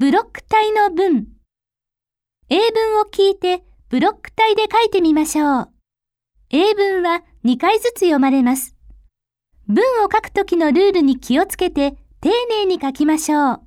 ブロック体の文。英文を聞いてブロック体で書いてみましょう。英文は2回ずつ読まれます。文を書くときのルールに気をつけて丁寧に書きましょう。